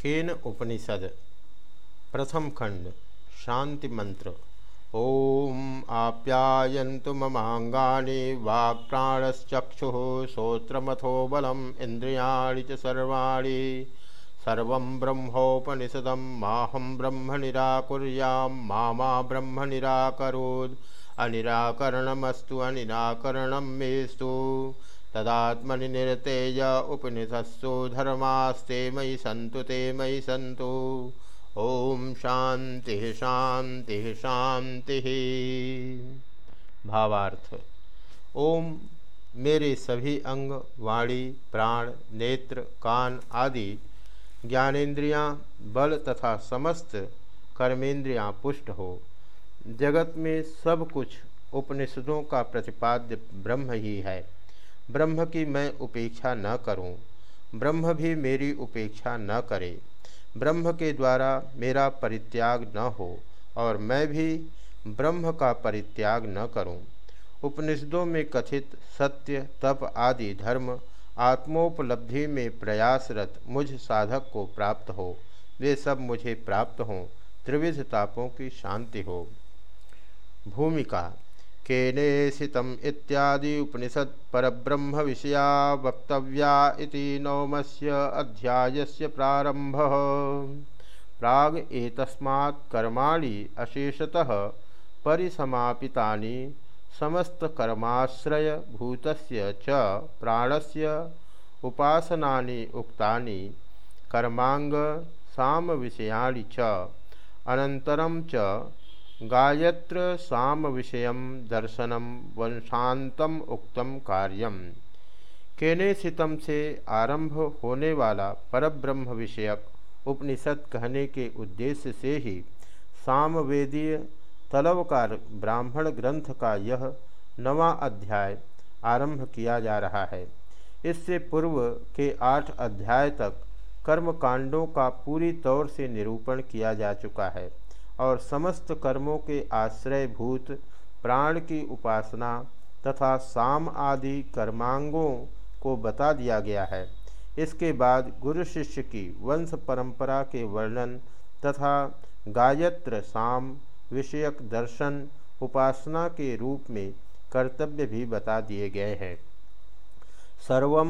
केन उपनिषद? प्रथम खंड शांति मंत्र। ओम आप्यायन्तु ममांगानि वाक्प्राणश्चक्षुः श्रोत्रमथो बलम इंद्रियाणि च सर्वाणि। सर्वं ब्रह्मोपनिषदं माहं ब्रह्म निराकुर्यां मा ब्रह्म निराकरोत्। अनिराकरणमस्तु, अनिराकरणं मेस्तु। तदात्मनि निरतेय उपनिषत्सु धर्मास्ते मयि सन्तु ते मयि सन्तु। ओम शांति शांति शांति भावार्थ। ओम मेरे सभी अंग, वाणी, प्राण, नेत्र, कान आदि ज्ञानेन्द्रियाँ, बल तथा समस्त कर्मेंद्रियाँ पुष्ट हो। जगत में सब कुछ उपनिषदों का प्रतिपाद्य ब्रह्म ही है। ब्रह्म की मैं उपेक्षा न करूँ, ब्रह्म भी मेरी उपेक्षा न करे ब्रह्म के द्वारा मेरा परित्याग न हो और मैं भी ब्रह्म का परित्याग न करूँ। उपनिषदों में कथित सत्य तप आदि धर्म आत्मोपलब्धि में प्रयासरत मुझ साधक को प्राप्त हो वे सब मुझे प्राप्त हों त्रिविध तापों की शांति हो भूमिका केनेशितम इत्यादि उपनिषद परब्रह्म विषया वक्तव्या इति नवमस्य अध्यायस्य प्रारंभ प्राग एतस्मात् कर्माणि अशेषतः परिसमापितानि समस्तकर्माश्रय भूतस्य च प्राणस्य उपासनानि उक्तानि कर्मांग साम विषयाणि च अनंतरम च गायत्र साम विषय दर्शनम वंशातम उक्तम कार्यम केनेसितम से आरंभ होने वाला परब्रह्म विषयक उपनिषद कहने के उद्देश्य से ही सामवेदीय तलवकार ब्राह्मण ग्रंथ का यह नवा अध्याय आरंभ किया जा रहा है। इससे पूर्व के आठ अध्याय तक कर्म कांडों का पूरी तौर से निरूपण किया जा चुका है। और समस्त कर्मों के आश्रयभूत, प्राण की उपासना तथा साम आदि कर्मांगों को बता दिया गया है। इसके बाद गुरु शिष्य की वंश परंपरा के वर्णन तथा गायत्र साम विषयक दर्शन उपासना के रूप में कर्तव्य भी बता दिए गए हैं। सर्व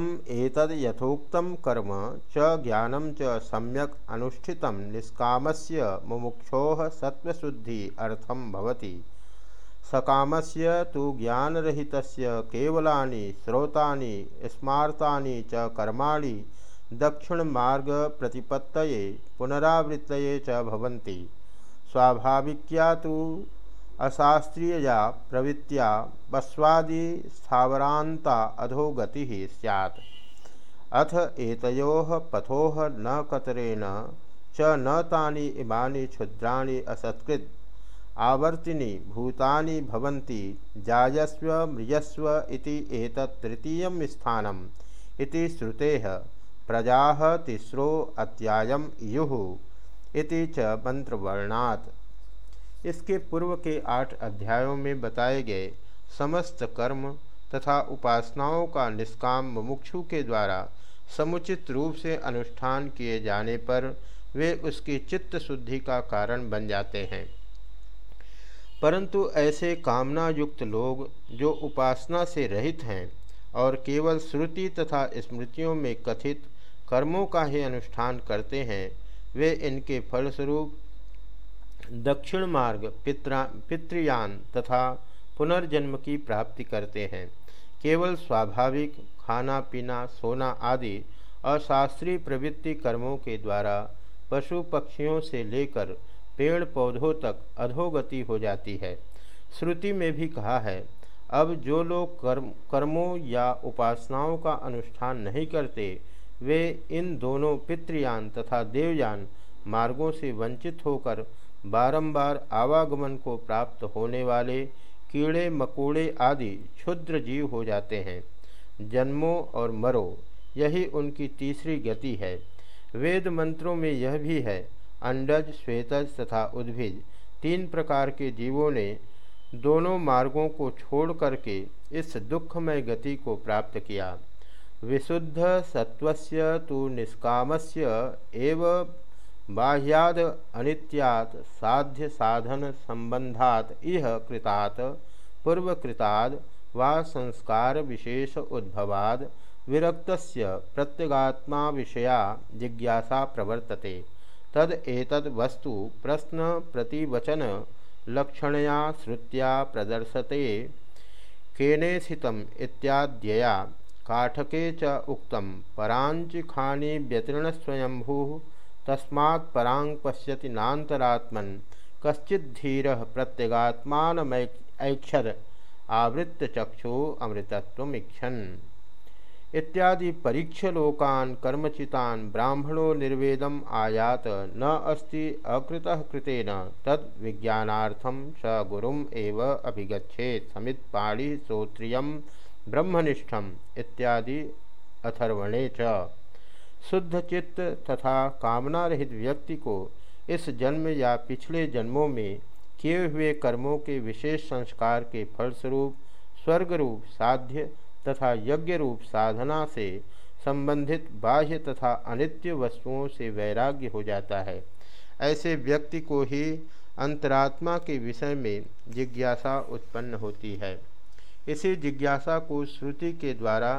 कर्म च ज्ञानम च सम्यक अनुष्ठित निष्कामस्य मुमुक्षो सत्वशुद्धि अर्थम भवति। सकामस्य तु ज्ञानरहितस्य केवलानि स्रोतानि, स्मार्तानि च कर्माणि दक्षिणमार्गप्रतिपत्तये पुनरावृत्तये च भवन्ति। स्वाभाविक्या तु अशास्त्रीयया प्रवृत्तिया बस्वादी स्थावरांता अधोगति सैत् अथ एतो पथो न कतरेण च न तानि इमानि क्षुद्राणि असत्कृत। आवर्तिनी भूतानि भवन्ति, जायस्व मृयस्व इति एतत् तृतीयं स्थानम् इति श्रुतेः प्रजाः तिस्रो अत्यायम् इयुः इति च मंत्रवर्णात् इसके पूर्व के आठ अध्यायों में बताए गए समस्त कर्म तथा उपासनाओं का निष्काम मुमुक्षु के द्वारा समुचित रूप से अनुष्ठान किए जाने पर वे उसकी चित्त शुद्धि का कारण बन जाते हैं। परंतु ऐसे कामना युक्त लोग जो उपासना से रहित हैं और केवल श्रुति तथा स्मृतियों में कथित कर्मों का ही अनुष्ठान करते हैं, वे इनके फलस्वरूप दक्षिण मार्ग पित्रा पितृयान तथा पुनर्जन्म की प्राप्ति करते हैं। केवल स्वाभाविक खाना, पीना, सोना आदि अशास्त्रीय प्रवृत्ति कर्मों के द्वारा पशु पक्षियों से लेकर पेड़ पौधों तक अधोगति हो जाती है। श्रुति में भी कहा है, अब जो लोग कर्म कर्मों या उपासनाओं का अनुष्ठान नहीं करते, वे इन दोनों पितृयान तथा देवयान मार्गों से वंचित होकर बारंबार आवागमन को प्राप्त होने वाले कीड़े, मकोड़े आदि क्षुद्र जीव हो जाते हैं। जन्मों और मरो, यही उनकी तीसरी गति है। वेद मंत्रों में यह भी है, अंडज, श्वेतज तथा उद्भिज, तीन प्रकार के जीवों ने दोनों मार्गों को छोड़ करके इस दुखमय गति को प्राप्त किया। विशुद्ध सत्वस्य तो निष्कामस्य एव बाह्याद अनित्यात् साध्य साधन संबंधात इह कृतात्, पूर्वकृताद वा संस्कार विशेष उद्भवाद, विरक्तस्य प्रत्यगात्मा विषया जिज्ञासा प्रवर्तते। तद एतद वस्तु प्रश्न प्रतिवचन लक्षणया श्रुत्या प्रदर्शते। केनेथितम इत्याद्यया काठके च उक्तम परांचिखानी व्यतीर्ण स्वयंभू तस्मात् परांग पश्यति नान्तरात्मन। कश्चिद्धीर प्रत्यगात्मानमैक्षर आवृत्त चक्षु अमृतत्वमीक्षन् इत्यादि परीक्षलोकान कर्मचितान ब्राह्मणो निर्वेदम आयात न अस्ति अकृतः कृतेन। तद विज्ञानार्थम स गुरुम एव अभिगछेत समित पाणी श्रोत्रिय ब्रह्मनिष्ठम। इत्यादि अथर्वणे च। शुद्ध चित्त तथा कामना रहित व्यक्ति को इस जन्म या पिछले जन्मों में किए हुए कर्मों के विशेष संस्कार के फलस्वरूप स्वर्ग रूप साध्य तथा यज्ञ रूप साधना से संबंधित बाह्य तथा अनित्य वस्तुओं से वैराग्य हो जाता है। ऐसे व्यक्ति को ही अंतरात्मा के विषय में जिज्ञासा उत्पन्न होती है। इसी जिज्ञासा को श्रुति के द्वारा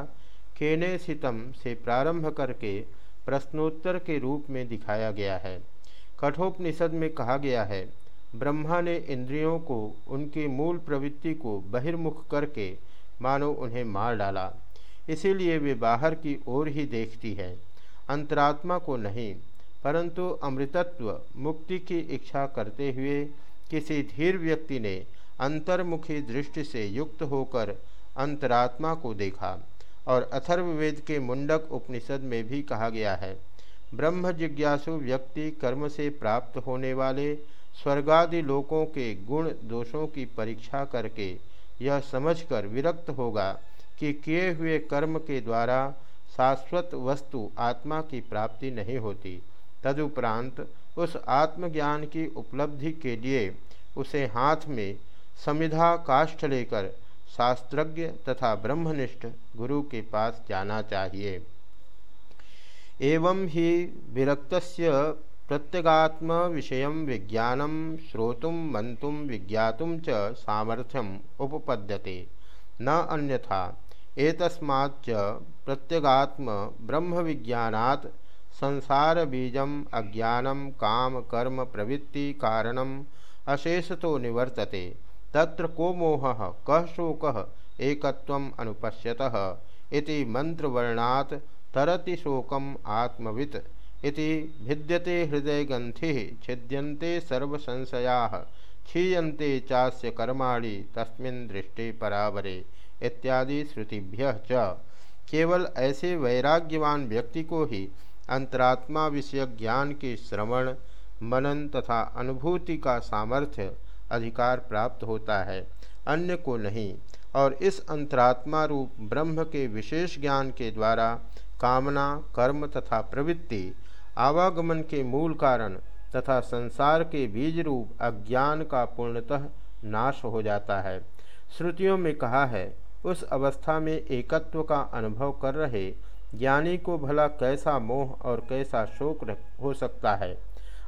केने सितम से प्रारंभ करके प्रश्नोत्तर के रूप में दिखाया गया है। कठोपनिषद में कहा गया है, ब्रह्मा ने इंद्रियों को, उनकी मूल प्रवृत्ति को बहिर्मुख करके मानो उन्हें मार डाला। इसीलिए वे बाहर की ओर ही देखती है। अंतरात्मा को नहीं, परंतु अमृतत्व, मुक्ति की इच्छा करते हुए किसी धीर व्यक्ति ने अंतर्मुखी दृष्टि से युक्त होकर अंतरात्मा को देखा। और अथर्ववेद के मुंडक उपनिषद में भी कहा गया है। ब्रह्म जिज्ञासु व्यक्ति कर्म से प्राप्त होने वाले स्वर्गादि लोकों के गुण दोषों की परीक्षा करके यह समझकर विरक्त होगा कि किए हुए कर्म के द्वारा शाश्वत वस्तु आत्मा की प्राप्ति नहीं होती। तदुपरांत उस आत्मज्ञान की उपलब्धि के लिए उसे हाथ में समिधा काष्ठ लेकर शास्त्रज्ञ तथा ब्रह्मनिष्ठ गुरु के पास जाना चाहिए। एवं ही विरक्त प्रत्यगात्म विषय विज्ञान श्रोतुम मंतुम विज्ञातुम च सामर्थ्यम उपपद्यते। न अन्यथा एतस्माच्च प्रत्यगात्म ब्रह्म विज्ञानात् संसार बीजम अज्ञानम काम, कर्म, प्रवृत्ति कारणम अशेषतो निवर्तते। तत्र को मोह कह शोक, एकत्वम अनुपश्यतः। इति मंत्रवर्णात् तरति शोकम आत्मवित्। इति भिद्यते हृदयग्रंथि छिद्यन्ते सर्वसंशया क्षीयते चास्य कर्माणि तस्मिन् दृष्टि परावरे इत्यादि श्रुतिभ्य च। केवल ऐसे वैराग्यवान व्यक्ति को ही अंतरात्मा विषय ज्ञान के श्रवण, मनन तथा अनुभूति का सामर्थ्य अधिकार प्राप्त होता है, अन्य को नहीं। और इस अंतरात्मा रूप ब्रह्म के विशेष ज्ञान के द्वारा कामना, कर्म तथा प्रवृत्ति, आवागमन के मूल कारण तथा संसार के बीज रूप अज्ञान का पूर्णतः नाश हो जाता है। श्रुतियों में कहा है, उस अवस्था में एकत्व का अनुभव कर रहे ज्ञानी को भला कैसा मोह और कैसा शोक हो सकता है।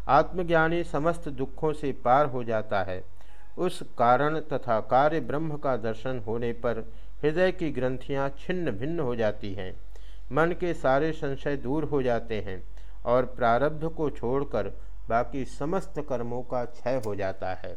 आत्मज्ञानी समस्त दुखों से पार हो जाता है। उस कारण तथा कार्य ब्रह्म का दर्शन होने पर हृदय की ग्रंथियाँ छिन्न भिन्न हो जाती हैं। मन के सारे संशय दूर हो जाते हैं और प्रारब्ध को छोड़कर बाकी समस्त कर्मों का क्षय हो जाता है।